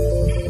Thank you.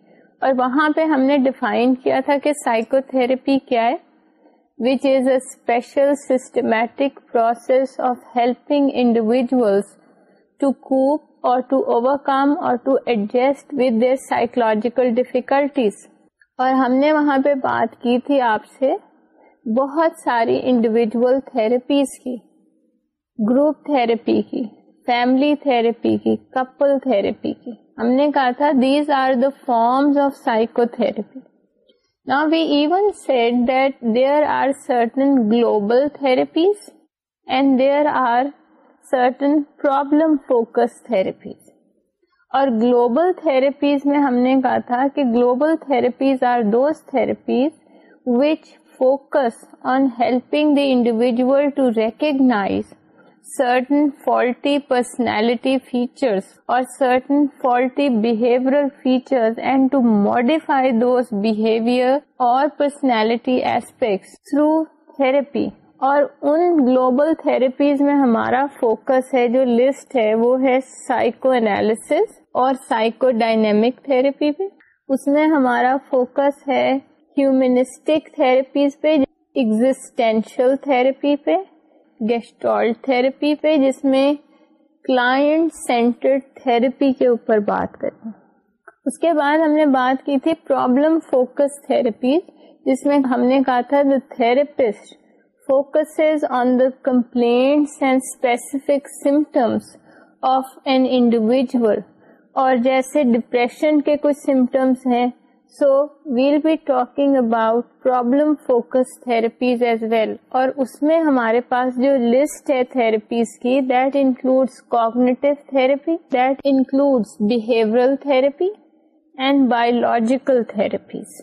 اور وہاں پہ ہم نے ڈیفائن کیا تھا کہ سائیکو تھراپی کیا ہے which is a special systematic process of helping individuals to cope or to overcome or to adjust with their psychological difficulties اور ہم نے وہاں پہ بات کی تھی آپ سے بہت ساری انڈیویجل تھراپیز کی گروپ تھراپی کی فیملی تھراپی کی کپل تھراپی کی ہم نے کہا تھا these are the forms of psychotherapy نا we even said that there are certain global therapies and there are certain problem focus therapies اور گلوبل تھرپیز میں ہم نے کہا تھا کہ global therapies are those therapies which focus on helping the individual to recognise certain faulty personality features or certain faulty behavioral features and to modify those behavior or personality aspects through therapy. اور ان global therapies میں ہمارا focus ہے جو list ہے وہ ہے psychoanalysis اور سائیکو ڈائنمک تھراپی پہ اس میں ہمارا فوکس ہے ہیومنسٹک تھراپیز پہ ایگزٹینشیل تھراپی پہ گیسٹرول تھراپی پہ جس میں کلائنٹ سینٹرڈ تھراپی کے اوپر بات کریں اس کے بعد ہم نے بات کی تھی پرابلم فوکس تھراپی جس میں ہم نے کہا تھا the therapist focus on the complaints and specific symptoms of an individual اور جیسے ڈپریشن کے کچھ سمٹمس ہیں so we'll be talking about problem focus therapies as well اور اس میں ہمارے پاس جو لسٹ ہے تھراپیز کی that includes cognitive therapy that includes behavioural therapy and biological therapies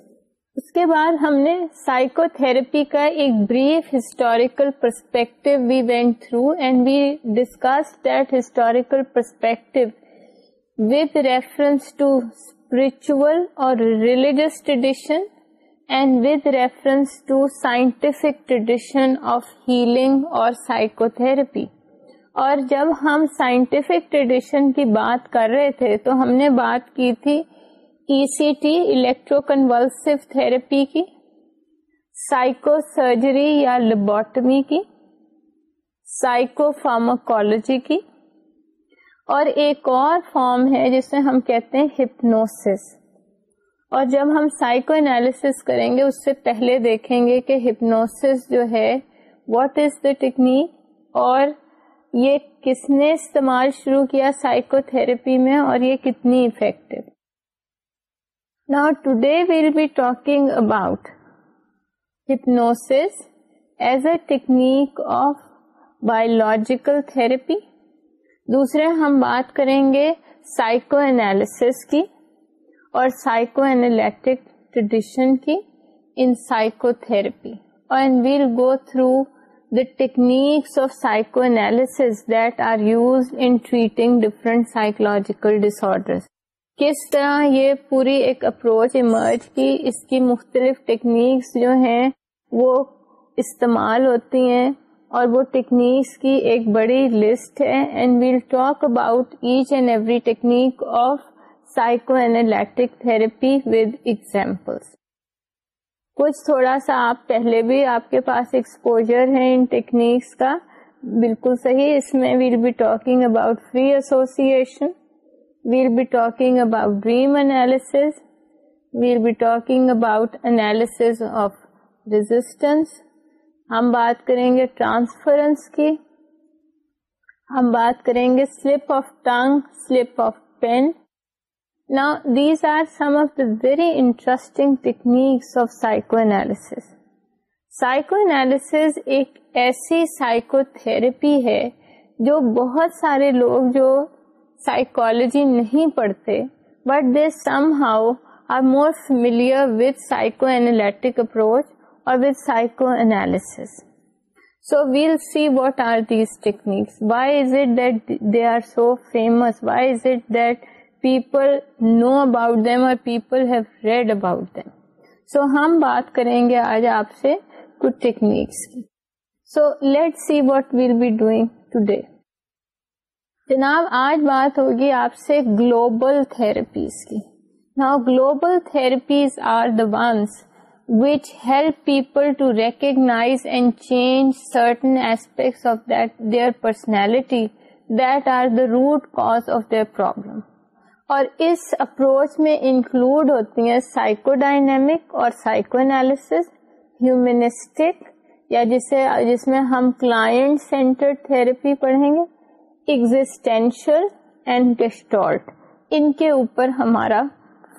اس کے بعد ہم نے سائیکو تھراپی کا ایک brief historical perspective we went through and we discuss that historical perspective with reference to with اور religious scientific to scientific tradition of healing اور جب ہم سائنٹیفک ٹریڈیشن کی بات کر رہے تھے تو ہم نے بات کی تھی E C T electro convulsive therapy کی سائیکو سرجری یا لیبوٹمی کی سائیکو فارماکولوجی کی اور ایک اور فارم ہے جسے ہم کہتے ہیں ہپنوس اور جب ہم سائیکو اینالس کریں گے اس سے پہلے دیکھیں گے کہ ہپنوس جو ہے واٹ از دا ٹیکنیک اور یہ کس نے استعمال شروع کیا سائیکو تھراپی میں اور یہ کتنی افیکٹو نا today we'll be talking about hypnosis as a technique of biological therapy دوسرے ہم بات کریں گے سائیکو انالیسس کی اور سائیکو انالیٹک ٹریڈیشن کی ان سائیکو تھراپی اور we'll go through the techniques of psychoanalysis that are use in treating different psychological ڈس کس طرح یہ پوری ایک اپروچ ایمرج کی اس کی مختلف ٹیکنیکس جو ہیں وہ استعمال ہوتی ہیں اور وہ ٹیکنیکس کی ایک بڑی لسٹ ہے and we'll talk about each and every technique of psychotherapy with examples کچھ تھوڑا سا آپ پہلے بھی آپ کے پاس ایکسپوجر ہے ان ٹیکنیکس کا بالکل صحیح اس میں we'll be talking about free association we'll be talking about dream analysis we'll be talking about analysis of resistance ہم بات کریں گے ٹرانسفرنس کی ہم بات کریں گے slip of tongue slip of pain نا these are some of the very interesting techniques of psycho analysis psycho analysis ایک ایسی سائیکو تھراپی ہے جو بہت سارے لوگ جو سائیکولوجی نہیں پڑھتے but they somehow are more familiar with psychoanalytic approach وتھائیوس so we'll see what are these techniques why is it are so famous why is it people know about them اور people have read about so ہم بات کریں گے آج آپ سے کچھ ٹیکنیکس کی so let's see what we'll be doing today جناب آج بات ہوگی آپ سے گلوبل تھراپیز کی نا global therapies are the ones which help people to recognize and change certain aspects of that, their personality that are the root cause of their problem. اور اس اپروچ میں انکلوڈ ہوتی ہیں سائیکو ڈائنمک اور psychoanalysis humanistic یا جسے جس میں ہم کلائنٹ سینٹر تھراپی پڑھیں گے ایگزٹینشل اینڈ گسٹالٹ ان کے اوپر ہمارا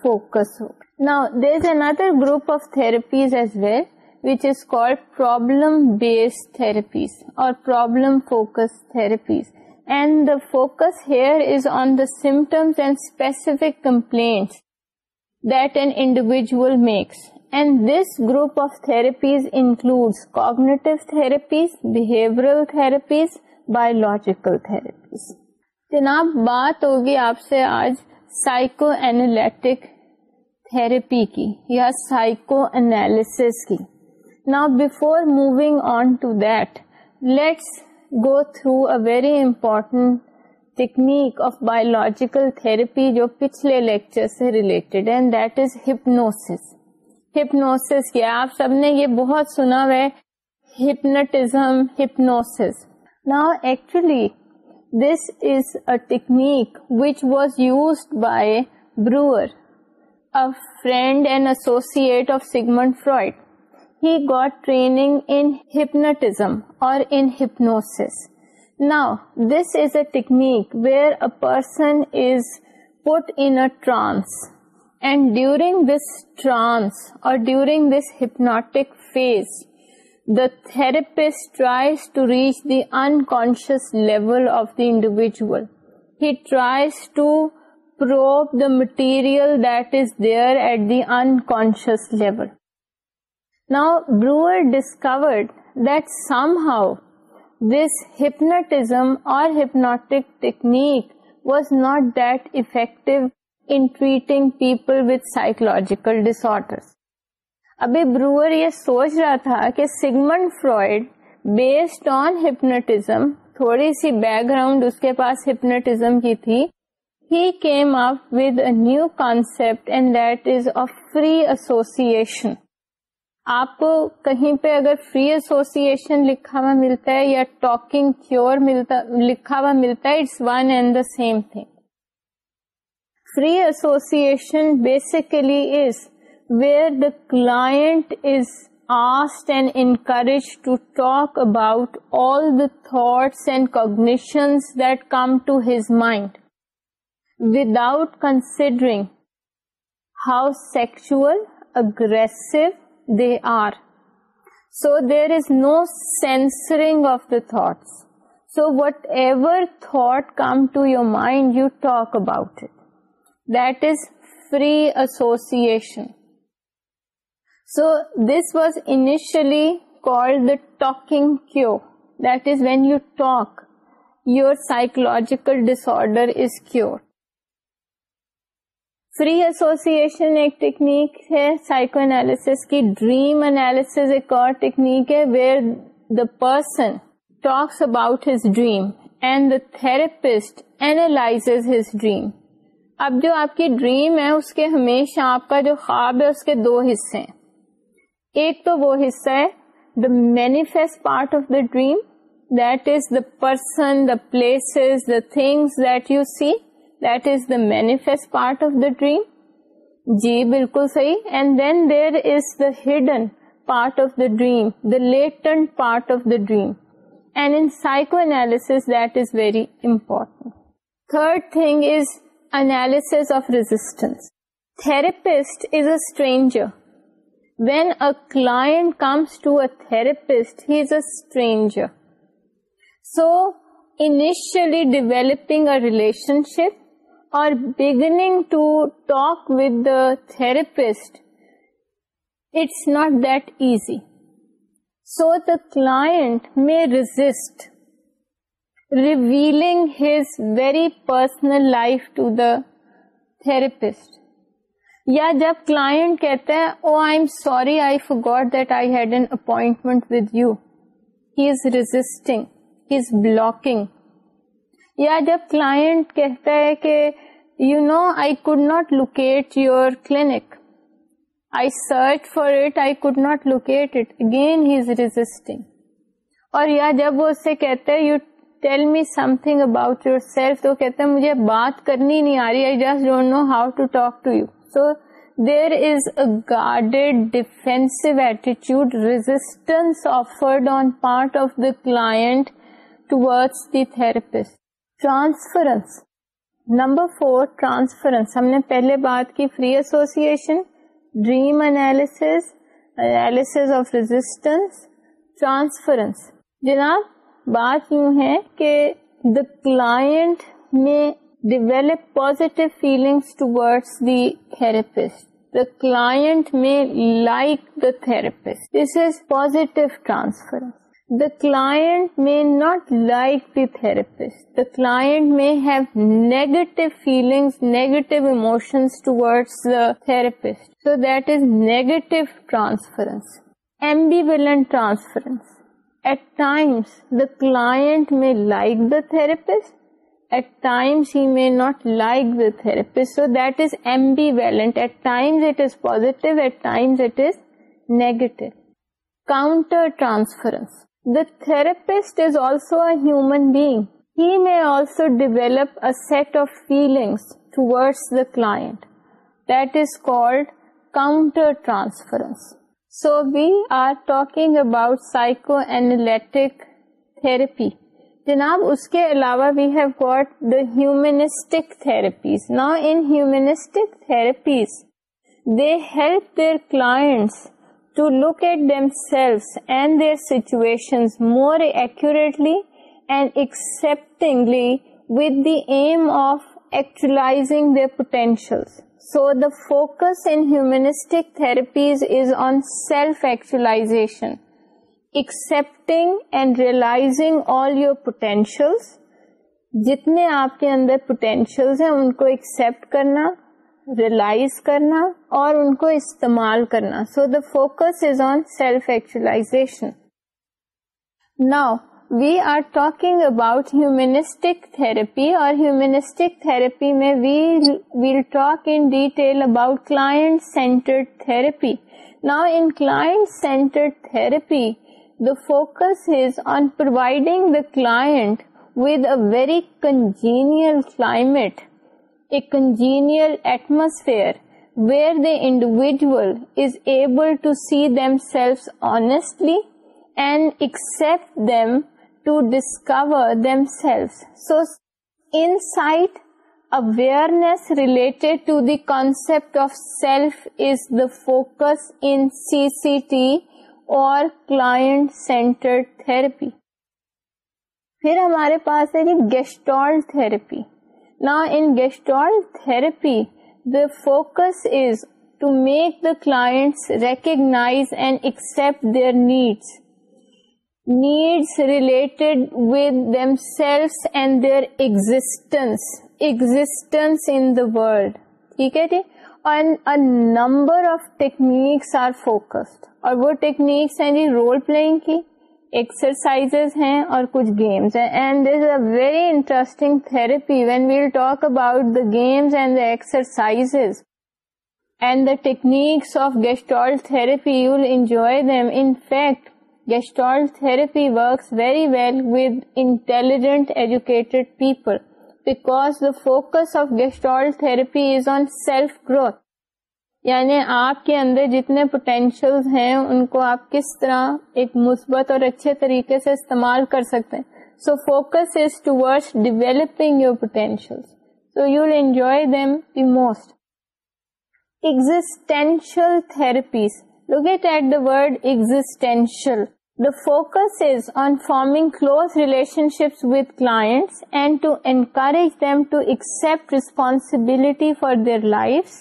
فوکس ہوگا their group of therapies as well which is copies or problem focus therapies and the focus on the symptoms and specific complain then individual makes and this group of therapies include cognitive therapies behavioural therapies biological therapies جناب بات ہوگی آپ سے آج psycho antique therapy کی یا psychoanalysis کی نا before moving on to that let's go through a very important technique of biological therapy جو پچھلے لیکچر سے related and that is hypnosis hypnosis کیا آپ سب نے یہ بہت سنا ہوا ہے ہپنٹزم ہپنوس نا actually this is a technique which was used by Breuer a friend and associate of Sigmund Freud. He got training in hypnotism or in hypnosis. Now, this is a technique where a person is put in a trance, and during this trance or during this hypnotic phase, the therapist tries to reach the unconscious level of the individual. He tries to probe the material that is there at the unconscious level نا بر discovered that some how this hypnotism اور hypnotic technique was not that effective treating people with psychological disorder ابھی Breuer یہ سوچ رہا تھا کہ Sigmund Freud based on hypnotism تھوڑی سی بیک گراؤنڈ اس کے پاس ہپنیٹزم کی تھی he came up with new new and and that is free association. آپ کہیں پہ اگر فری ایسوسیشن لکھا ہوا ملتا ہے یا ٹاکنگ ملتا لکھا ہوا ملتا ہے it's one and the same thing free association basically is where the is asked and encourage to talk about all the thoughts and cognitions that come to his mind without considering how sexual, aggressive they are. So there is no censoring of the thoughts. So whatever thought come to your mind, you talk about it. That is free association. So this was initially called the talking cure. That is, when you talk, your psychological disorder is cured. Free association ایک technique ہے psychoanalysis کی dream analysis ایک اور technique ہے where the person talks about his dream and the therapist analyse his dream اب جو آپ کی ڈریم ہے اس کے ہمیشہ آپ کا جو خواب ہے اس کے دو حصے ہیں ایک تو وہ حصہ ہے the manifest part of the dream that is the person the places the things that you see that is the manifest part of the dream. Ji, bilkul sahi. And then there is the hidden part of the dream, the latent part of the dream. And in psychoanalysis, that is very important. Third thing is analysis of resistance. Therapist is a stranger. When a client comes to a therapist, he is a stranger. So, initially developing a relationship talk to talk with the therapist it's not that easy so the resist revealing his very personal life to the therapist. یا جب client کہتا ہے او I am sorry I forgot that I had an appointment with you he is resisting is blocking یا جب client کہتا ہے کہ you know I could not locate your clinic I search for it I could not locate it again he is resisting اور یا جب وہ اسے کہتے you tell me something about yourself تو کہتے ہیں مجھے بات کرنی نہیں آ رہی I just don't know how to talk to you so there is a guarded defensive ایٹیچیوڈ resistance offered on part of the client to therapist transference number four transference ہم نے پہلے بات کی free association dream analysis analysis of resistance transference جناب بات یوں ہے کہ the client may develop positive feelings towards the therapist the client may like the therapist this is positive transference The client may not like the therapist. The client may have negative feelings, negative emotions towards the therapist. So that is negative transference. Ambivalent transference. At times, the client may like the therapist. At times, he may not like the therapist. So that is ambivalent. At times, it is positive. At times, it is negative. Counter transference. The therapist is also human being he may also develop it of feeling toward the class that is counter transference so we are talking about psychoanalytic therapy جناب اس کے علاوہ we have got the humanistic therapies نا انسٹک therapies they help their clients to look at themselves and their situation more accurately and acceptingly with the aim of ایکچولا potential so the focus in humanistic therapies is on self actualisation accepting and realising all your potential جتنے آپ کے اندر پوٹینشیئلس ہیں ان کو accept کرنا realise کرنا اور ان کو استعمال کرنا so the focus is on self actualisation now we are talking about humanistic therapy اور ہیومنسٹک تھراپی میں we well talk in detail about client centred therapy now in class centre therapy the focus is on providing the a very congenial climate and an atmosphere where the individual to see themselves honestly and accept your so once related to the concept of self is the focus in C C T اور client centre therapy فر ہمارے پاس ہے جی gestalt نا in گیسٹل therapy the focus is to make the class ریکز and accept their needs needs related with themselves and their existence existence انلڈ ٹھیک ہے جی اور number of techniques are focused اور وہ ٹیکنیکس رول پلے کی exercise ہیں اور کچھ گیمس ہیں and this is a very interesting therapy when we'll talk about the games and the exercise and the techniques of Gestalt therapy you will enjoy them in fact Gestalt therapy works very well with intelligent educated people because the focus of Gestalt therapy is on self growth یعنی آپ کے اندر جتنے potential ہیں ان کو آپ کس طرح ایک مثبت اور اچھے طریقے سے استعمال کر سکتے ہیں سو فوکس از ٹوڈ developing your potential so you will enjoy them the most existential therapies locate at the word existential The focus is on forming close relationships with clients and to encourage them to accept responsibility for their lives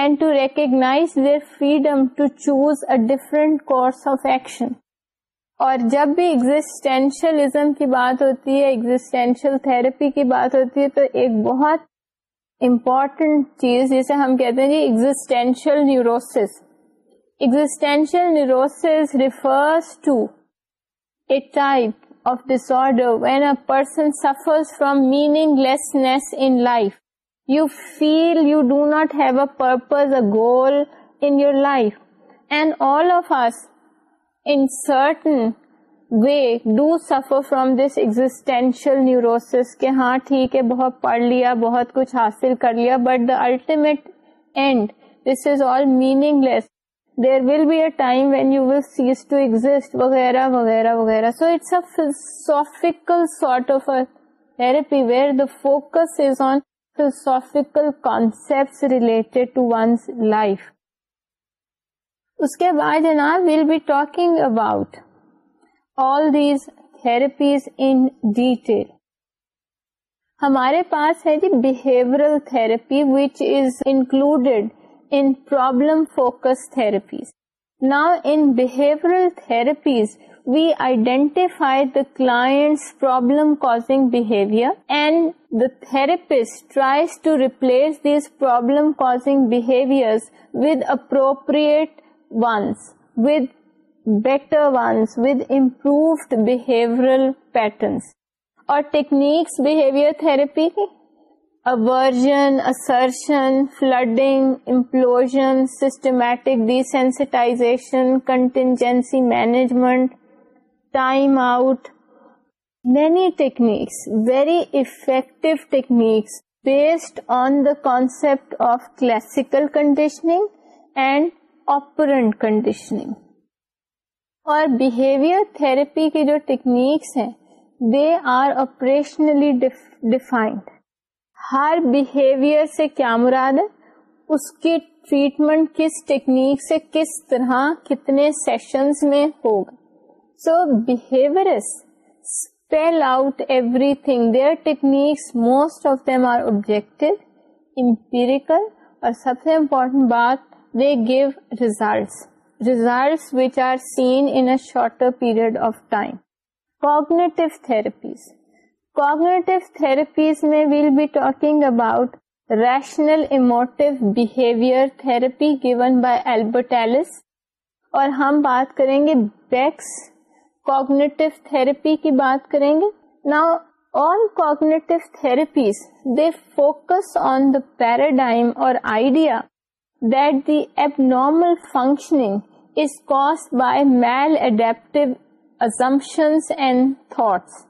and to recognize their freedom to choose a different course of action اور جب بھی existentialism کی بات ہوتی ہے existential therapy کی بات ہوتی ہے تو ایک بہت امپورٹنٹ چیز جسے ہم کہتے ہیں جی existential neurosis existential neurosis refers to a type of order when a person suffer from meaninglessness in life you feel you do not have a purpose a goal in your life and all of our in certain way do suffer from this existential neurosis کے ہاں ٹھیک ہے بہت پڑھ لیا بہت کچھ حاصل کر لیا but the ultimate end this is all meaningless there will be a time when you will cease to exist وغیرہ وغیرہ وغیرہ so it's a philosophical sort of پی where the focus is on philosophical and life اس کے بعد about all these therapies in detail ہمارے پاس ہے جی behavioural therapy which is included in problem focus therapies now in behavioural therapies we identify the client's problem-causing behavior, and the therapist tries to replace these problem-causing behaviors with appropriate ones, with better ones, with improved behavioral patterns. Or techniques behavior therapy ki aversion, assertion, flooding, implosion, systematic desensitization, contingency management, time out many techniques very effective techniques based on the concept of classical conditioning and operant conditioning اور behaviour therapy کی جو techniques ہیں they are operationally defined ہر behaviour سے کیا مراد ہے اس کی ٹریٹمنٹ کس ٹیکنیک سے کس طرح کتنے سیشنز میں ہوگا سویور spell out everything. Their techniques, most of them are objective, empirical, اور سب سے امپورٹنٹ بات they give results results which are seen in shorter period of time cognitive therapies cognitive therapies میں we'll be talking about rational emotive behaviour therapy given by Albert Ellis اور ہم بات کریں گے Beck's cognitive therapy کی بات کریں گے نا all cognitive therapies they focus on the paradigm اور idea that the abnormal functioning is cause by maladaptive assumptions and thoughts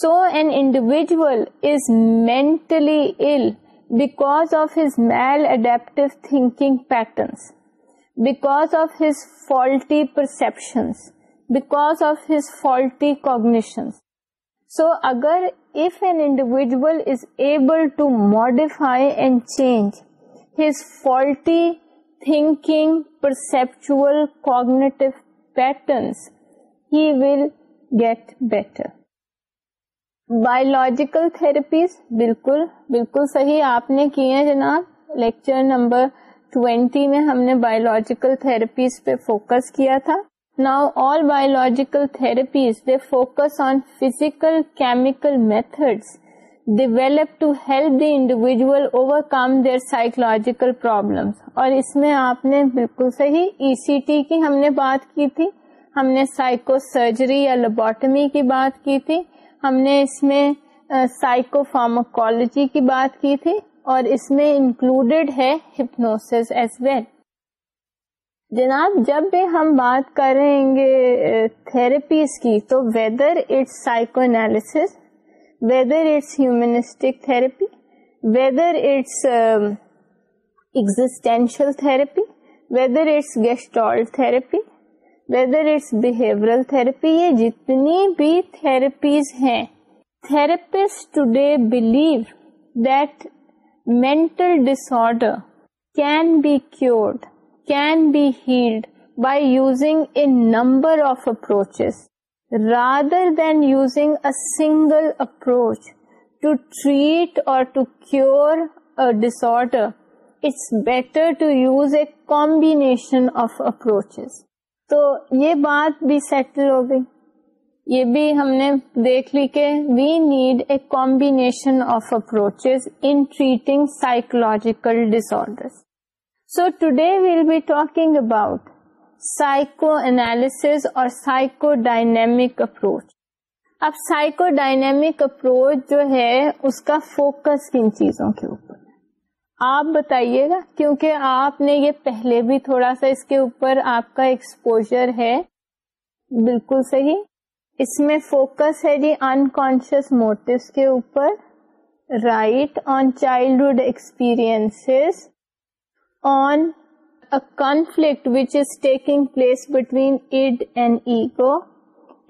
so an individual is mentally ill because of his maladaptive thinking patterns because of his faulty perceptions because of his faulty cognition so اگر if an individual is able to modify and change his faulty thinking perceptual cognitive patterns he will get better biological therapies بالکل بالکل صحیح آپ نے کیے ہیں جناب lecture number twenty میں ہم نے بایولوجیکل تھرپیز پہ فوکس کیا تھا Now all biological therapies, they focus on physical chemical methods developed to help the individual overcome their psychological problems. اور اس میں آپ نے بالکل صحیح ای سی ٹی کی ہم نے بات کی تھی ہم نے سائیکو سرجری یا لیبرٹمی کی بات کی تھی ہم نے اس میں سائیکو فارموکولوجی کی بات کی تھی اور اس میں انکلوڈیڈ ہے ہپنوس ایز ویل جناب جب بھی ہم بات کریں گے تھراپیز کی تو whether it's psychoanalysis whether it's humanistic therapy whether it's existential therapy whether it's Gestalt therapy whether it's behavioural therapy یہ جتنی بھی تھراپیز ہیں therapist today believe that mental disorder can be cured can be healed by using a number of approach rather than using single approach to treat اور to cure disorder it's better to use a combination of approach تو یہ بات بھی settle ہو گئی یہ بھی ہم نے دیکھ لی کہ we need a combination of approaches in treating psychological disorder so today we'll be talking about psychoanalysis اور approach. ڈائنیمک اپروچ اب سائیکو ڈائنمک اپروچ جو ہے اس کا فوکس کن چیزوں کے اوپر آپ بتائیے گا کیونکہ آپ نے یہ پہلے بھی تھوڑا سا اس کے اوپر آپ کا ایکسپوجر ہے بالکل صحیح اس میں فوکس ہے جی انکانشیس موٹوس کے اوپر right on childhood experience on conflict which is taking place between id and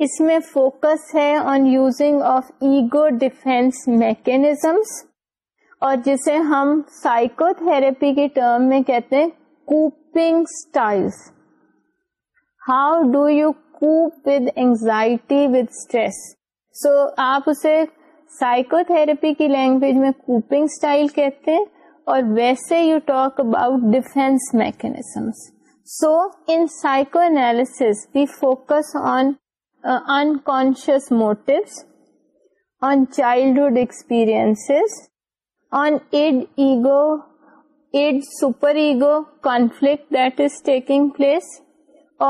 اس میں فوکس ہے on using of ego defence mechanisms اور جسے ہم سائکو تھراپی کی ٹرم میں کہتے ہیں coping style how do you cope with anxiety with stress so آپ اسے سائکو تھراپی کی لینگویج میں کوپنگ اسٹائل کہتے ہیں اور ویسے you talk about defence mechanisms so in psychoanalysis we focus on unconscious on childhood experience on id ego id superego conflict that is taking place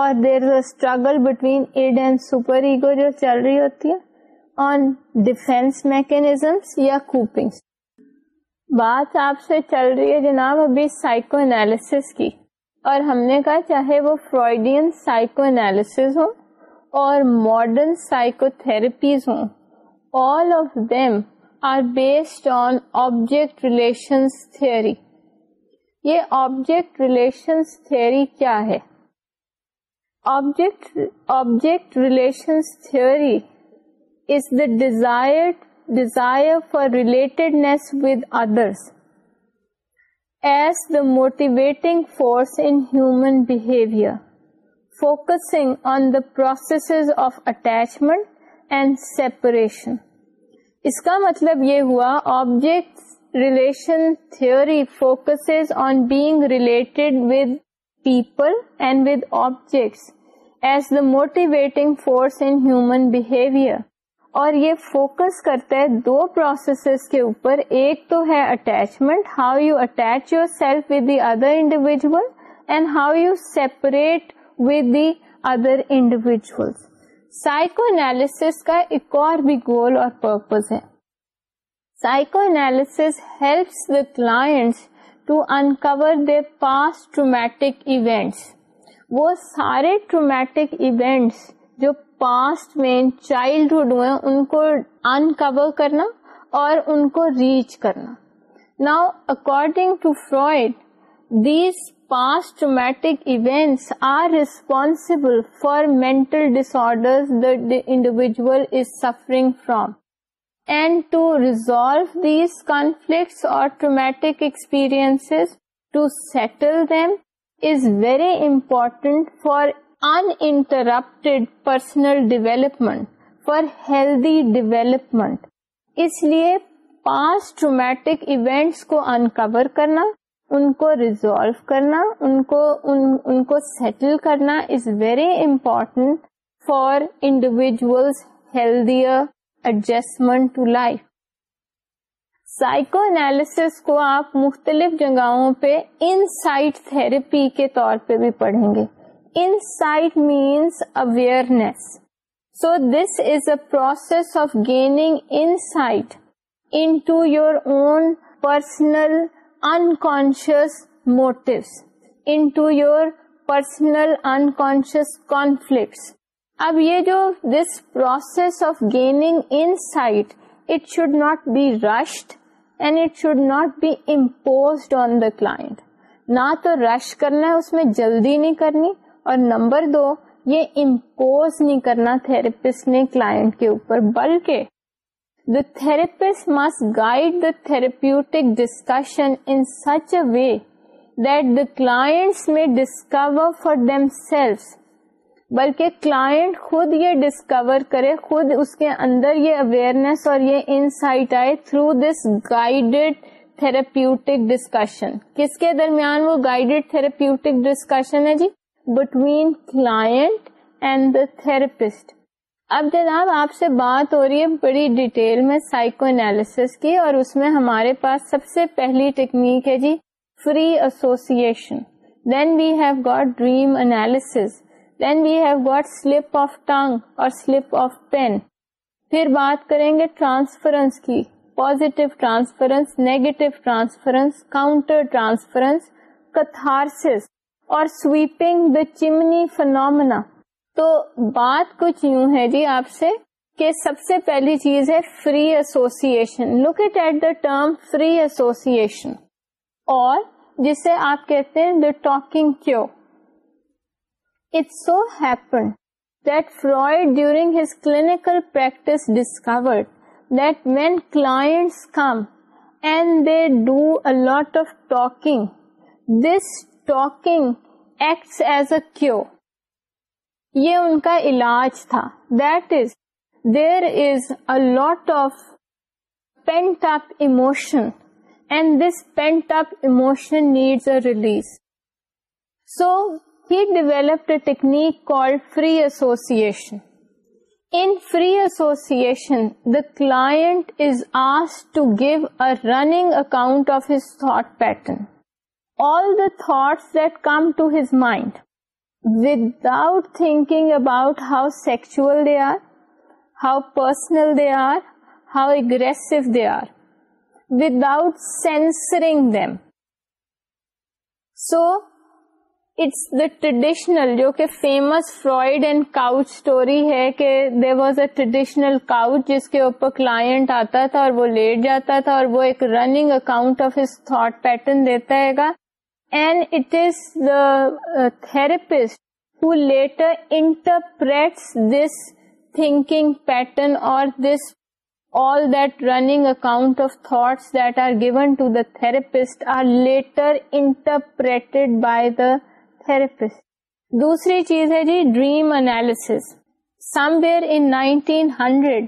اور there is a struggle between id and superego جو چل رہی ہوتی ہے آن defence mechanisms یا کوپنگس بات آپ سے چل رہی ہے جناب ابھی سائیکو انالیس کی اور ہم نے کہا چاہے وہ فرائڈین سائیکو انالیس ہو اور ماڈرن سائیکو تھراپیز ہوں all of them are based on object relations theory یہ آبجیکٹ ریلیشنس تھیوری کیا ہے object object relations theory is the desired desire for others with others as the motivating force behavior, focusing on the processes of attachment and separation اس کا مطلب یہ ہوا object relation theory focus on being related with people and with objects as the motivating force in human behaviour اور یہ focus کرتا ہے دو processes کے اوپر ایک تو ہے attachment how you attach yourself with the other individual and how you separate with the other individual psychoanalysis کا ایک اور بھی گول اور پرپز ہے psychoanalysis helps the clients to uncover the past traumatic events وہ سارے traumatic events past میں childhood ہوئے ان کو انکور کرنا اور ان کو ریچ کرنا now according to Freud these past traumatic events are responsible for mental disorder individual is suffering from And to resolve these conflicts or traumatic experiences, to settle them is very important for uninterrupted personal development for healthy development اس لیے past traumatic events کو uncover کرنا ان کو resolve کرنا ان کو ان, ان کو سیٹل کرنا is very important for individual healthier adjustment to life psychoanalysis کو آپ مختلف جگہوں پہ ان سائٹ تھراپی کے طور پہ بھی پڑھیں گے insight means awareness so this is a process of gaining insight into your own personal unconscious motives into your personal unconscious conflicts اب یہ جو this process of gaining insight it ش not be rushed and it should not be imposed on the client to رش کرنا ہے اس میں جلدی نہیں کرنی اور نمبر دو یہ امپوز نہیں کرنا تھراپسٹ نے کلائنٹ کے اوپر بلکہ the therapist must guide the therapeutic discussion in such a way that the clients may discover for them self بلکہ کلائنٹ خود یہ ڈسکور کرے خود اس کے اندر یہ اویئرنیس اور یہ انسائٹ آئے through this guide therapeutic discussion کس کے درمیان وہ گائیڈیڈ تھراپیوٹک ڈسکشن ہے جی بٹوین کلائنٹ اینڈ therapist. اب جناب آپ سے بات ہو رہی ہے بڑی ڈیٹیل میں سائیکو انالیس کی اور اس میں ہمارے پاس سب سے پہلی ٹیکنیک ہے جی free association then we have got dream analysis then we have got slip of tongue اور سلپ آف پین پھر بات کریں گے ٹرانسفرنس کی positive transference negative transference counter transference catharsis اور سویپنگ دا چمنی فنومنا تو بات کچھ یوں ہے جی آپ سے کہ سب سے پہلی چیز ہے free association look it at the term free association اور جسے آپ کہتے ہیں the talking cure it so happen that Freud during his clinical practice discovered that when class come and they do lot of talking this talking acts as a cure یہ ان کا علاج تھا that is there is a lot of pent emotion and this pent emotion needs a release so he developed technique client is is آس to give a account account of his pattern. all the thoughts that come to his mind without thinking about how sexual they are, how personal they are, how aggressive they are, without censoring them. So, it's the traditional, جو کہ famous Freud and couch story ہے کہ there was a traditional couch جس کے اوپر client آتا تھا اور وہ لیٹ جاتا تھا اور وہ ایک running account of his thought pattern دیتا ہے گا and it is the therapist her interpret this thinking pattern اور this all that running account of thought that are given to the therapist are later interpret by the therapist دوسری چیز ہے جی dream analysis somewhere in nineteen hundred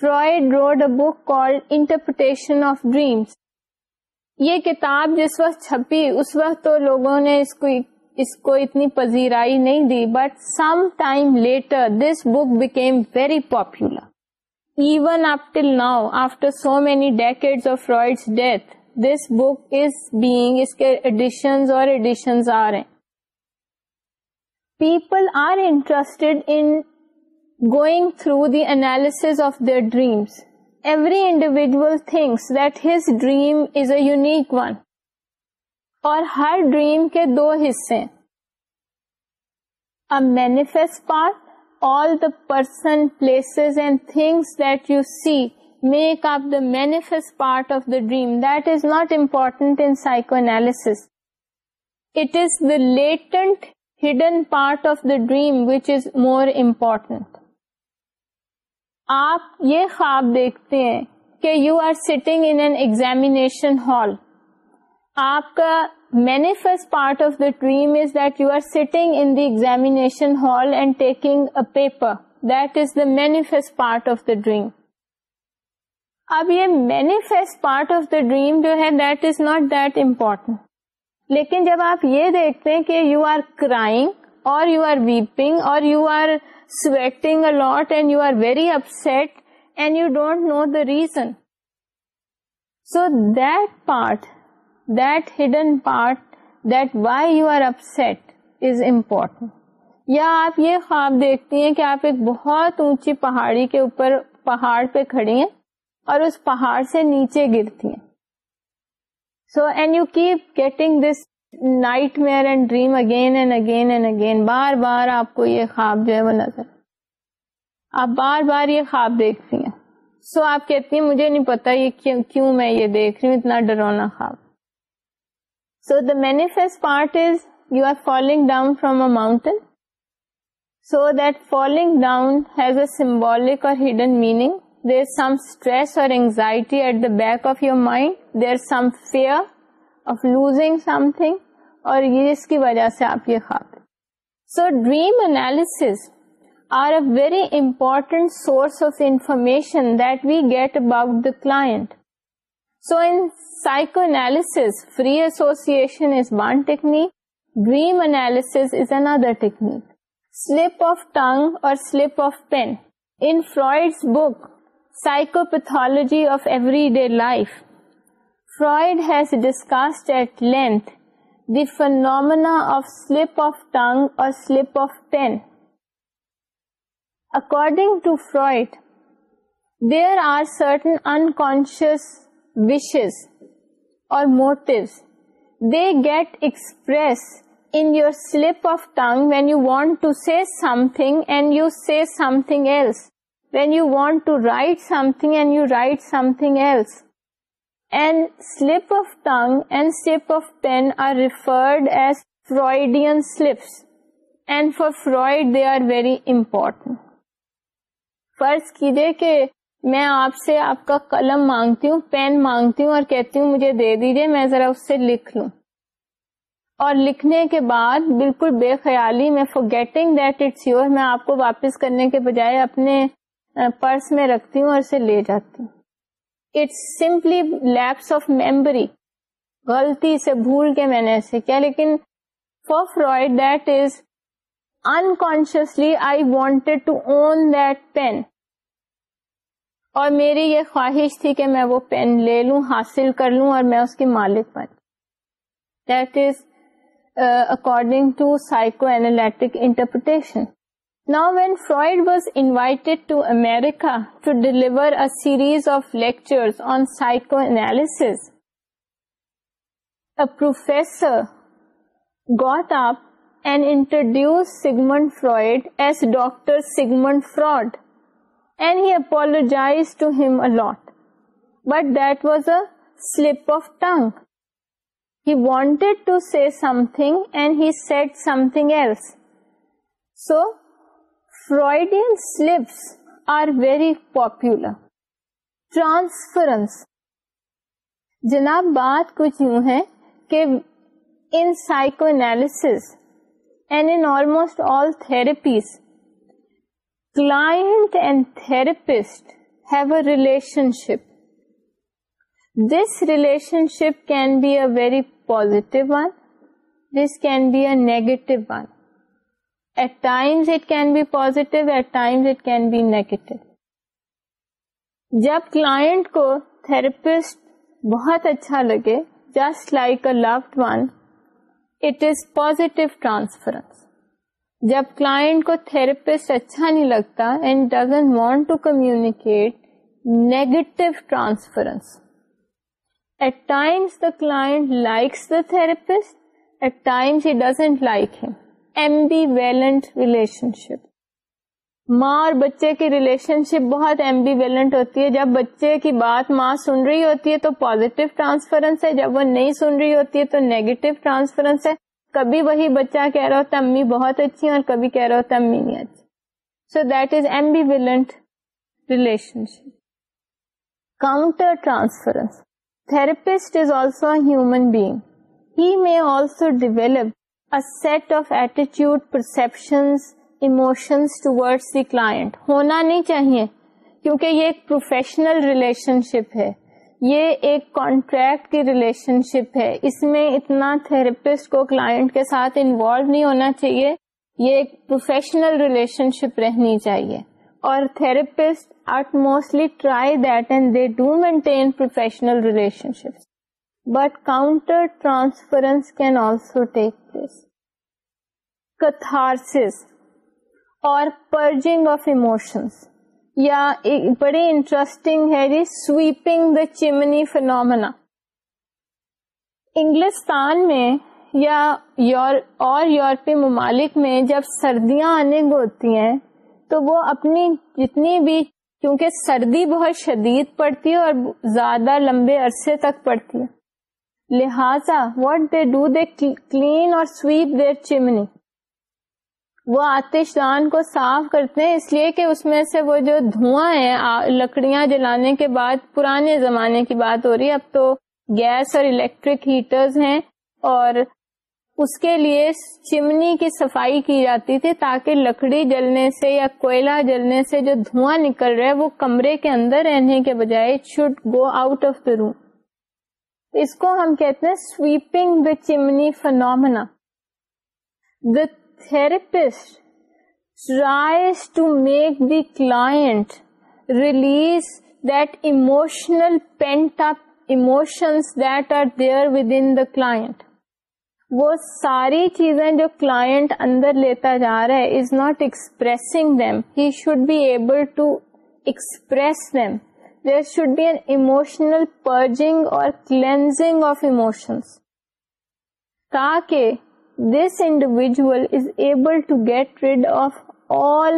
Freud wrote a book کو یہ کتاب جس وقت چھپی اس وقت تو لوگوں نے اس کو اس کو اتنی پذیرائی نہیں دی but some time later this book became very popular even till now after so many decade of Freud death this book is being اس کے ایڈیشن اور ایڈیشنز رہے ہیں people are interested in going through the analysis of their dreams every individual thinks that his dream is a unique one اور ہر dream کے دو حصے manifest part all the person places and things that you see make up the manifest part of the dream that is not important in psychoanalysis it is the latent hidden part of the dream which is more important آپ یہ خواب دیکھتے ہیں کہ you are sitting hall آپ کا manifest part of the dream is that you are in the examination hall and taking a paper that is the manifest part of the dream اب یہ manifest part of the dream جو ہے that is not that important لیکن جب آپ یہ دیکھتے ہیں کہ یو آر کرائنگ اور یو آر ویپنگ اور you are sweating a lot and you are very upset and you don't know the reason. So that part, that hidden part, that why you are upset is important. یا آپ یہ خواب دیکھتی ہیں کہ آپ ایک بہت اونچی پہاڑی کے اوپر پہاڑ پہ کھڑی ہیں اور اس پہاڑ سے نیچے گرتی ہیں so and you keep getting this nightmare and dream again and again and again بار بار آپ کو یہ خواب جو ہے وہ نظر آپ بار بار یہ خواب دیکھتی ہیں سو آپ کہتی ہیں مجھے نہیں پتا یہ کیوں, میں یہ دیکھ رہی ہوں اتنا ڈرونا خواب so the manifest part is you are falling down from a mountain so that falling down has a symbolic اور hidden meaning there some stress اور anxiety at the back of your mind there some fear اور یہ اس کی وجہ سے آپ یہ خواب so dream analysis are a very important source of information that we get about the client so in psychoanalysis free association is one technique dream analysis is another technique slip of tongue اور slip of pen in Freud book psychopathology of everyday life Freud has discussed at length the phenomena of slip of tongue or slip of pen. According to Freud, there are certain unconscious wishes or motives. They get expressed in your slip of tongue when you want to say something and you say something else. When you want to write something and you write something else. and slip of tongue and slip of pen are referred as Freudian slips and for Freud they are very important. فرض کیجیے کہ میں آپ سے آپ کا قلم مانگتی ہوں پین مانگتی ہوں اور کہتی ہوں مجھے دے دیجیے میں ذرا اس سے لکھ لوں اور لکھنے کے بعد بالکل بے خیالی میں forgetting that it's your میں آپ کو واپس کرنے کے بجائے اپنے پرس میں رکھتی ہوں اور اسے لے جاتی ہوں سمپلی لیپس آف میموری غلطی سے بھول کے میں نے ایسے کیا لیکن Freud that that is unconsciously I wanted to own pen اور میری یہ خواہش تھی کہ میں وہ پین لے لوں حاصل کر لوں اور میں اس کی مالک بن that is according to psychoanalytic interpretation Now when Freud was invited to America to deliver a series of lectures on psychoanalysis, a professor got up and introduced Sigmund Freud as Dr. Sigmund Freud, and he apologized to him a lot. But that was a slip of tongue. He wanted to say something and he said something else. So Freudian slips are very popular transference جناب بات کچھ یوں ہے کہ in analysis and in almost all therapies client and therapist have a relationship this relationship can be a very positive one this can be a negative one at it can be positive at it can بیگیٹیو جب client کو therapist بہت اچھا لگے just like a loved one it positive transference جب client کو therapist اچھا نہیں لگتا and doesn't want to communicate negative transference at times the client the therapist at times like him ambivalent relationship ماں اور بچے کی relation شپ بہت ایمبی ویلنٹ ہوتی ہے جب بچے کی بات ماں سن رہی ہوتی ہے تو پوزیٹیو ٹرانسفرنس ہے جب وہ نہیں سن رہی ہوتی ہے تو نیگیٹو ٹرانسفرنس ہے کبھی وہی بچہ کہہ رہا ہوتا امی بہت اچھی ہیں اور کبھی کہہ رہا ہوتا امی نہیں اچھی so that is ambivalent relationship counter transference therapist is also human being he may also develop set of eighty perceptions emotions towards the ہونا نہیں چاہیے کیونکہ یہ ایک پروفیشنل ریلیشن شپ ہے یہ ایک کانٹریکٹ کی ریلیشن شپ ہے اس میں اتنا تھراپسٹ کو کلائنٹ کے ساتھ انوالو نہیں ہونا چاہیے یہ ایک پروفیشنل ریلیشن شپ رہنی چاہیے اور therapist ought mostly try that and they do maintain professional relationship but counter transference can also take place catharsis اور پرجنگ آف ایموشنس یا بڑی انٹرسٹنگ ہے سویپنگ دا چمنی فنومنا انگلستان میں یا اور یورپی ممالک میں جب سردیاں آنے ہوتی ہیں تو وہ اپنی جتنی بھی کیونکہ سردی بہت شدید پڑتی ہے اور زیادہ لمبے عرصے تک پڑتی ہے لہذا what they do they clean اور سویپ دیر چمنی وہ آتش دان کو صاف کرتے ہیں اس لیے کہ اس میں سے وہ جو دھواں ہے لکڑیاں جلانے کے بعد پرانے زمانے کی بات ہو رہی ہے اب تو گیس اور الیکٹرک ہیٹرز ہیں اور اس کے لیے چمنی کی صفائی کی جاتی تھی تاکہ لکڑی جلنے سے یا کوئلہ جلنے سے جو دھواں نکل رہا ہے وہ کمرے کے اندر رہنے کے بجائے should go out of the room اس کو ہم کہتے ہیں sweeping the chimney phenomena the therapist tries to make the client release that emotional pent up emotions that are there within the client وہ ساری چیزیں جو کلاٹ اندر لیتا جا رہا ہے is not expressing them he should be able to express them there should be an emotional purging اور cleansing of emotions تاکہ this individual is able to get rid of all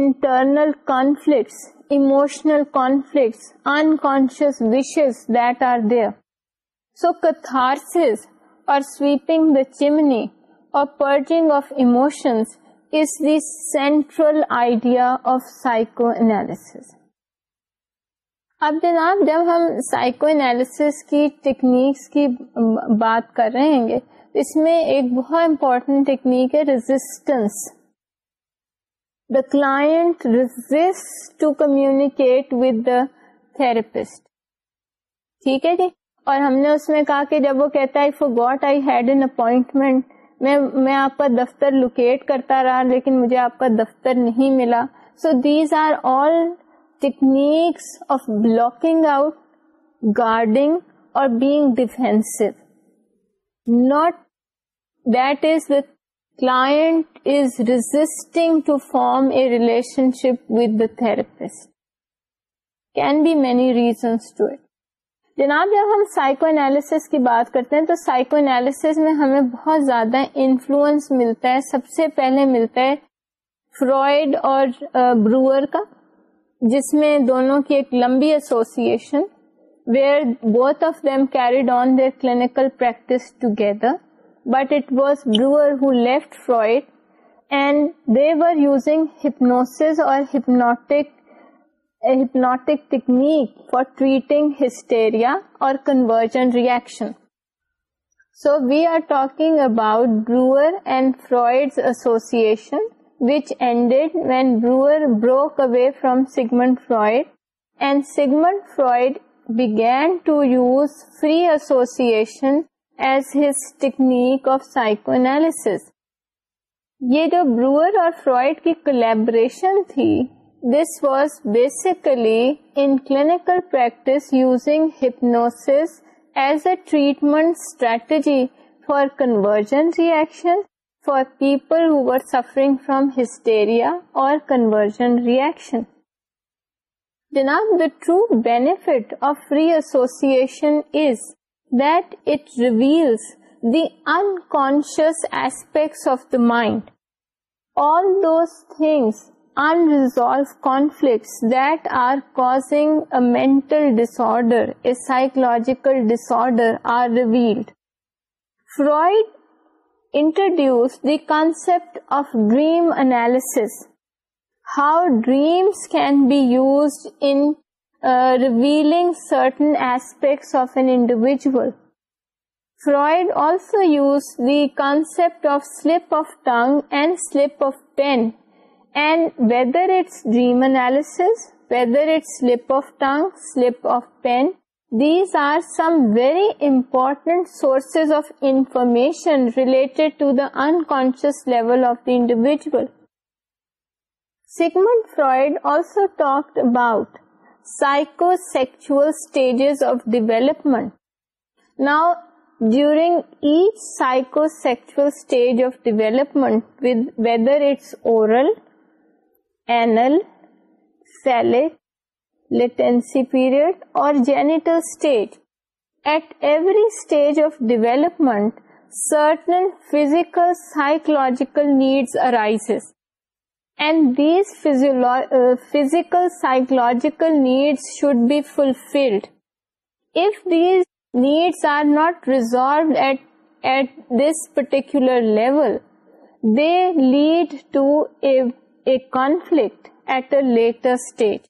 internal conflicts emotional conflicts, unconscious wishes wishes that are So so or اور sweeping the chimney اور of of is the central idea of psychoanalysis. اب جناب جب ہم psychoanalysis کی techniques کی بات کر رہے ہیں گے اس میں ایک بہت امپورٹنٹ ٹیکنیک ہے resistance the client resist to communicate with the therapist ٹھیک ہے جی اور ہم نے اس میں کہا کہ جب وہ کہتا ہے آئی ہیڈ این اپوائنٹمنٹ میں میں آپ کا دفتر لوکیٹ کرتا رہا لیکن مجھے آپ کا دفتر نہیں ملا so these are all techniques of blocking out guarding اور being defence not is client resisting to form a relationship with the therapist. Can be many reasons to it. جناب جب ہم سائیکو اینالس کی بات کرتے ہیں تو سائیکو اینالس میں ہمیں بہت زیادہ انفلوئنس ملتا ہے سب سے پہلے ملتا ہے فرائڈ اور بروئر کا جس میں دونوں کی ایک لمبی association where both of them carried on their clinical practice together but it was Brewer who left Freud, and they were using hypnosis or hypnotic technique for treating hysteria or conversion reaction. So we are talking about Brewer and Freud's association, which ended when Brewer broke away from Sigmund Freud, and Sigmund Freud began to use free association technique of cycle یہ جو Breuer اور Freud کی collaboration تھی this was basically in clinical practice using hypnosis as a treatment strategy for conversion reaction for people who are suffering from hysteria اور conversion reaction جناب the true benefit of free association is that it reveals the unconscious aspects of the mind. All those things, unresolved conflicts that are causing a mental disorder, a psychological disorder, are revealed. Freud introduced the concept of dream analysis, how dreams can be used in revealing certain aspects of an individual. Freud also used the concept of slip of tongue and slip of pen, and whether it's dream analysis, whether it's slip of tongue, slip of pen, these are some very important sources of information related to the unconscious level of the individual. Sigmund Freud also talked about psychosexual stages of development. Now, during each psychosexual stage of development, whether it's oral, anal, phallic, latency period or genital stage, at every stage of development, certain physical, psychological needs arises. And these uh, physical, psychological needs should be fulfilled. If these needs are not resolved at this particular level, they lead to a conflict at a later stage.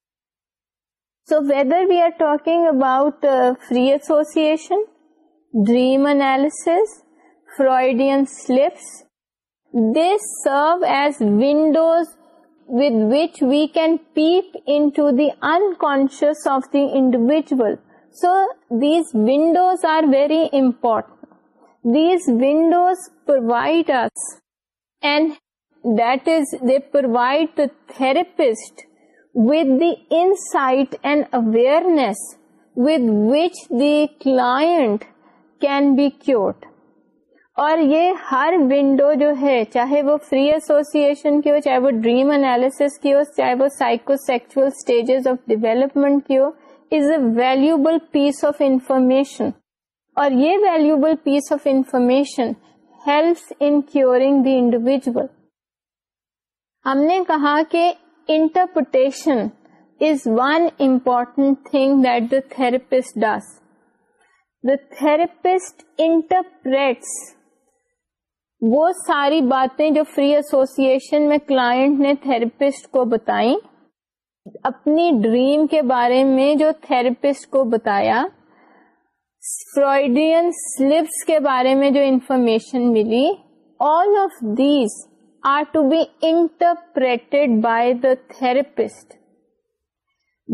So whether we are talking about uh, free association, dream analysis, Freudian slips, they serve as windows with which we can peep into the unconscious of the individual. So these windows are very important. These windows provide us, and that is, they provide the therapist with the insight and awareness with which the client can be cured. اور یہ ہر window جو ہے چاہے وہ free association کی ہو چاہے وہ ڈریم انالیس کی ہو چاہے وہ psychosexual stages of development کی ہو is a valuable piece of information اور یہ valuable piece of information helps in curing the individual ہم نے کہا کہ interpretation is one important thing that the therapist does the therapist interprets وہ ساری باتیں جو فری ایسوسیشن میں کلائنٹ نے تھراپسٹ کو بتائیں اپنی ڈریم کے بارے میں جو تھراپسٹ کو بتایا فرائڈین سلپس کے بارے میں جو انفارمیشن ملی all of these are to be interpreted by the therapist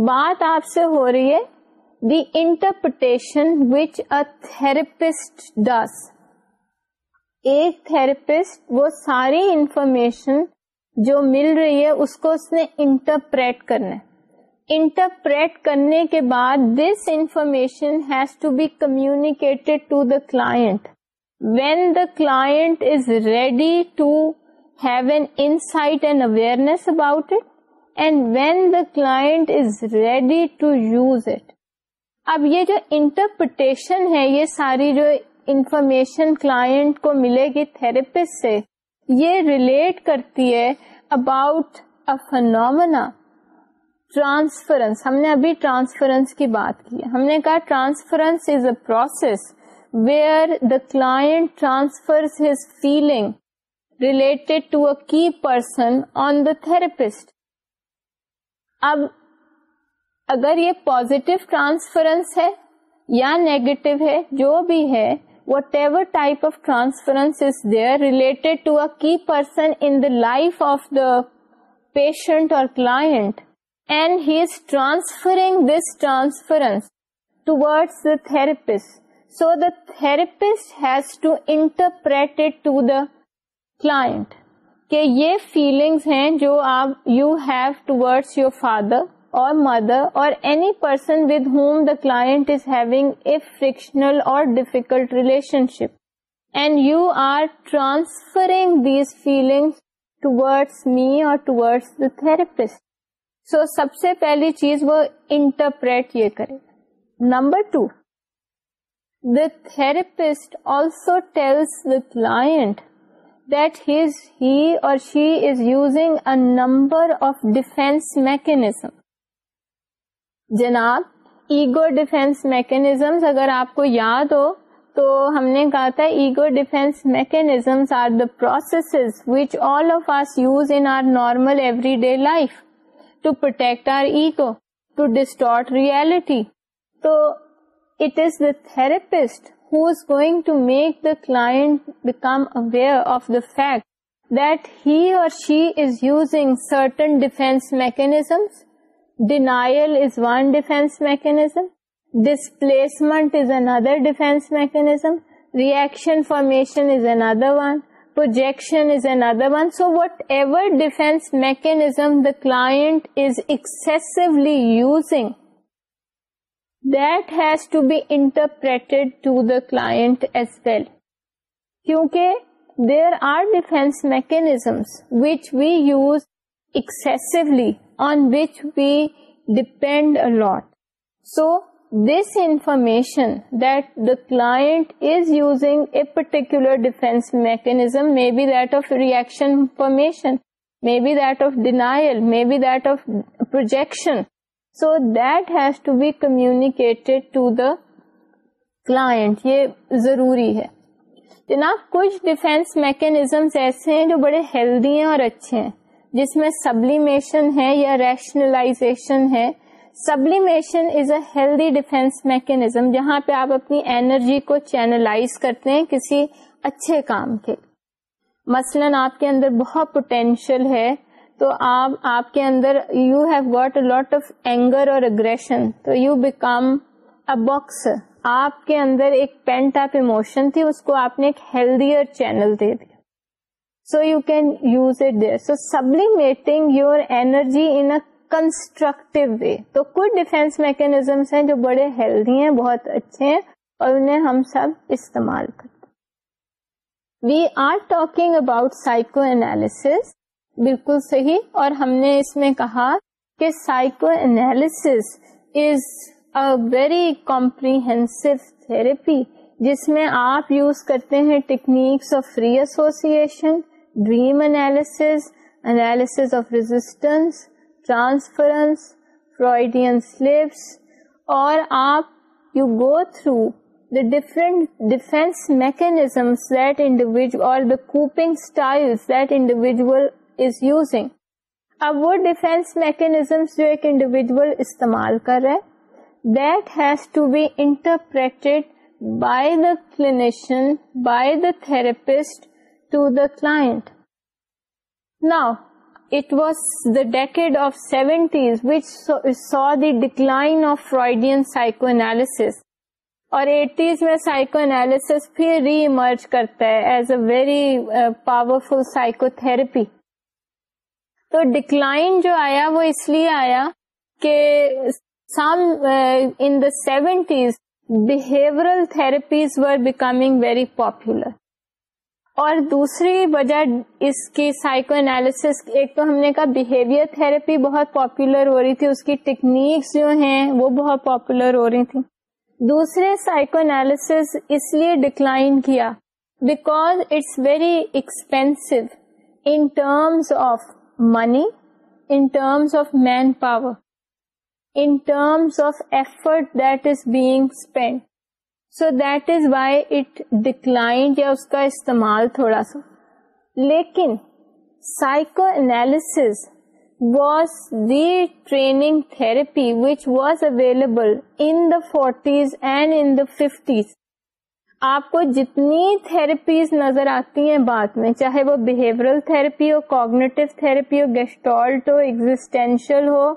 بات آپ سے ہو رہی ہے the interpretation which a therapist does ایک تھراپسٹ وہ ساری انفارمیشن جو مل رہی ہے اس کو اس نے انٹرپریٹ کرنا ہے انٹرپریٹ کرنے کے بعد this information has to be communicated to the client when the client is ready to have an insight and awareness about it and when the client is ready to use it اب یہ جو interpretation ہے یہ ساری جو information client کو ملے گی تھراپسٹ سے یہ ریلیٹ کرتی ہے اباؤٹ ا فنومنا ٹرانسفرنس ہم نے ابھی ٹرانسفرنس کی بات کی ہم نے کہا transference is a process where the client transfer his feeling related to a key person on the therapist اب اگر یہ پازیٹو ٹرانسفرنس ہے یا نیگیٹو ہے جو بھی ہے whatever type of transference is there related of the patient اور class and he is transferring was transference toward the therapist so the therapist has to interpret client کہ یہ feelings ہیں جو آپ you have toward your father mother اور any person with whom the client is having a frictional اور difficult relationship and you are transferring these feeling toward me اور toward the therapist سو سب سے پہلی چیز وہ انٹرپریٹ یہ کرے number two the therapist also tells want that has he or she is using number of defence mechanism جناب ego defence mechanism اگر آپ کو یاد ہو تو ہم نے کہا تھا ego defence mechanisms are the process which all of us use in our normal everyday life to protect our ego to distort reality تو it is the therapist who is going to make the client become aware of the fact that he or she is using certain defence mechanisms Denial is one defense mechanism. Displacement is another defense mechanism. Reaction formation is another one. Projection is another one. So whatever defense mechanism the client is excessively using, that has to be interpreted to the client as well. Because there are defense mechanisms which we use on which we depend a lot so this information that the client is using a particular defence mechanism may bat of ریشنشن may bat of denial may bat of projection so that has to be کمیکیٹ to the client یہ ضروری ہے جناب کچھ defence mechanism ایسے ہیں جو بڑے healthy ہیں اور اچھے ہیں جس میں سبلیمیشن ہے یا ریشنلائزیشن ہے sublimation is a healthy defence mechanism جہاں پہ آپ اپنی اینرجی کو چینلائز کرتے ہیں کسی اچھے کام کے مثلا آپ کے اندر بہت پوٹینشیل ہے تو آپ آپ کے اندر you have what a lot of anger اور اگریشن تو یو بیکم اے باکس آپ کے اندر ایک پینٹ اپ ایموشن تھی اس کو آپ نے ایک ہیلدیئر چینل دے دی so you can use it there so sublimating your energy in constructive way تو کچھ ڈیفینس میکنیزمس ہیں جو بڑے ہیلدی ہیں بہت اچھے ہیں اور انہیں ہم سب استعمال کرتے we are talking about psychoanalysis بالکل صحیح اور ہم نے اس میں کہا کہ psychoanalysis is a very comprehensive therapy جس میں آپ یوز کرتے ہیں techniques of free association dream analysis analysis of resistance transference Freudian slips اور آپ you go through the different defence mechanisms that individual or coping style that individual is using اب وہ defence mechanism جو ایک individual استعمال کر رہے that has to be interpret by the clinician by the therapist to the client. It it the decade of seventies which so the decline of of Freudian psychoanalysis. اور eighties میں psychoanalysis پھر reemerge کرتا ہے as a very powerful psychotherapy تو decline جو آیا وہ اس لیے آیا کہ some in the seventies behavioural therapies were becoming very popular اور دوسری وجہ اس کی سائیکو انالس ایک تو ہم نے کہا بہیویئر تھراپی بہت پاپولر ہو رہی تھی اس کی ٹیکنیکس جو ہیں وہ بہت پاپولر ہو رہی تھی دوسرے سائیکو انالیس اس لیے ڈکلائن کیا because it's very expensive in terms of money in terms of manpower in terms of effort that is being spend so that is why it declined یا اس کا استعمال تھوڑا سا لیکن psychoanalysis was the training therapy which was available in the forties and in the fifties آپ کو جتنی تھراپیز نظر آتی ہیں بعد میں چاہے وہ بہیورل تھراپی ہو کوگنیٹو تھراپی ہو گیسٹالٹ ہو ایگزٹینشیل ہو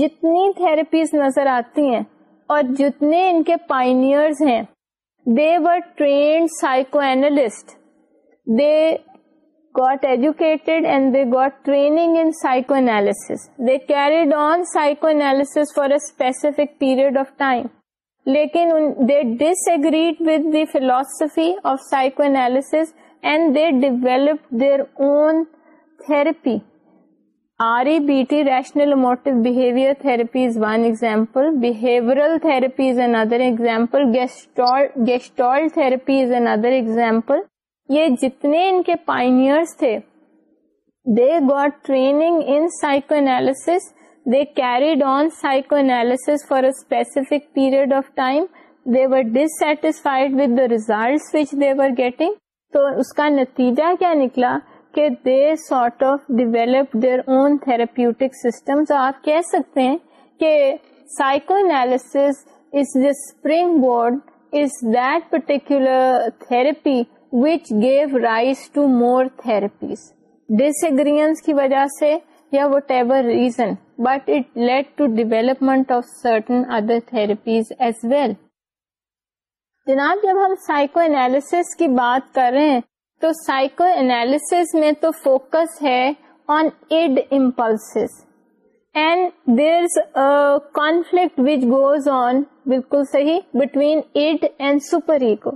جتنی تھراپیز نظر آتی ہیں اور جتنے ان کے پائنیئرز ہیں they were trained psychoanalyst دے گا دے گا they carried on psychoanalysis for a specific period of time لیکن they disagreed with the philosophy of psychoanalysis and they develop their own therapy گیسٹرپیز اندر example یہ جتنے ان کے ان psychoanalysis they carried on for a specific period of time were dissatisfied with the result which they were getting تو اس کا نتیجہ کیا نکلا کہ they sort of develop their own therapeutic آپ کہہ سکتے ہیں کہ psycho is the springboard is that particular therapy which gave rise to more therapies disagreeance کی وجہ سے یا whatever reason but it lead to development of certain other therapies as well جناب جب ہم psychoanalysis کی بات کر رہے ہیں تو سائیکو اینالس میں تو فوکس ہے on id impulse and there conflict which goes on بالکل صحیح between id and superego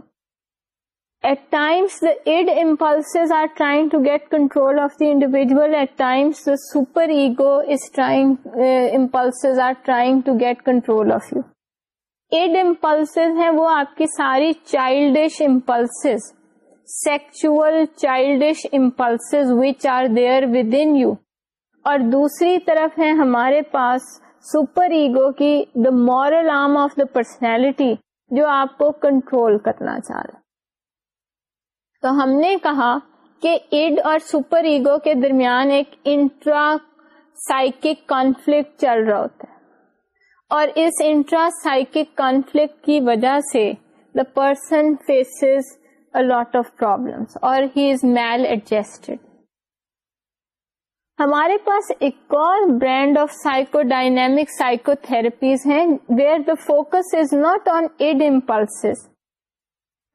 at times the id impulses are trying to get control of the individual at times impulse are trying to get control of you id impulse ہیں وہ آپ کی ساری childish impulses sexual childish impulse which are there within you اور دوسری طرف ہے ہمارے پاس سپر ایگو کی the moral arm of the personality جو آپ کو کنٹرول کرنا چاہ رہا تو ہم نے کہا کہ ایڈ اور سپر ایگو کے درمیان ایک انٹرا سائکک کانفلکٹ چل رہا ہوتا ہے اور اس انٹرا سائکک کانفلکٹ کی وجہ سے the person faces he is میل maladjusted. ہمارے پاس ایک اور brand of psychodynamic psychotherapies ہیں where the focus is not on id impulse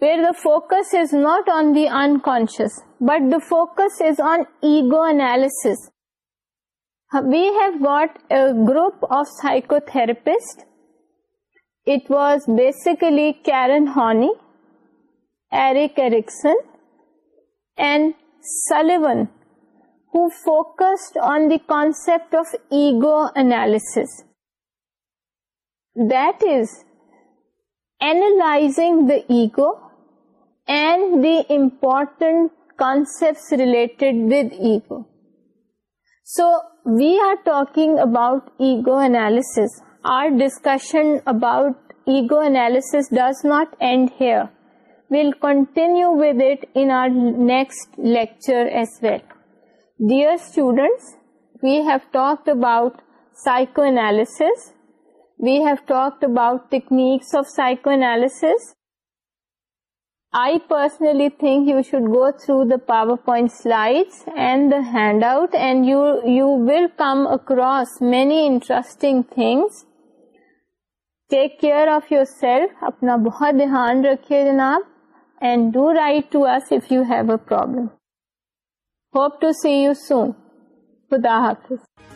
where the focus is not on the in but the focus is on ego analysis we have got a group of psychotherapist it was basically Karen Horney Eric Erickson and Sullivan, who focused on the concept of ego analysis. That is, analyzing the ego and the important concepts related with ego. So, we are talking about ego analysis. Our discussion about ego analysis does not end here. We'll continue with it in next lecture as well dear student we have talk about psychoanalysis we have talked about techniques of psychoanalysis I personally think you should go through the PowerPoint slide and the handout and you you will come across many interesting things take care of yourself اپنا بہت دھیان رکھیے جناب and do write to us if you have a problem hope to see you soon خدا حافظ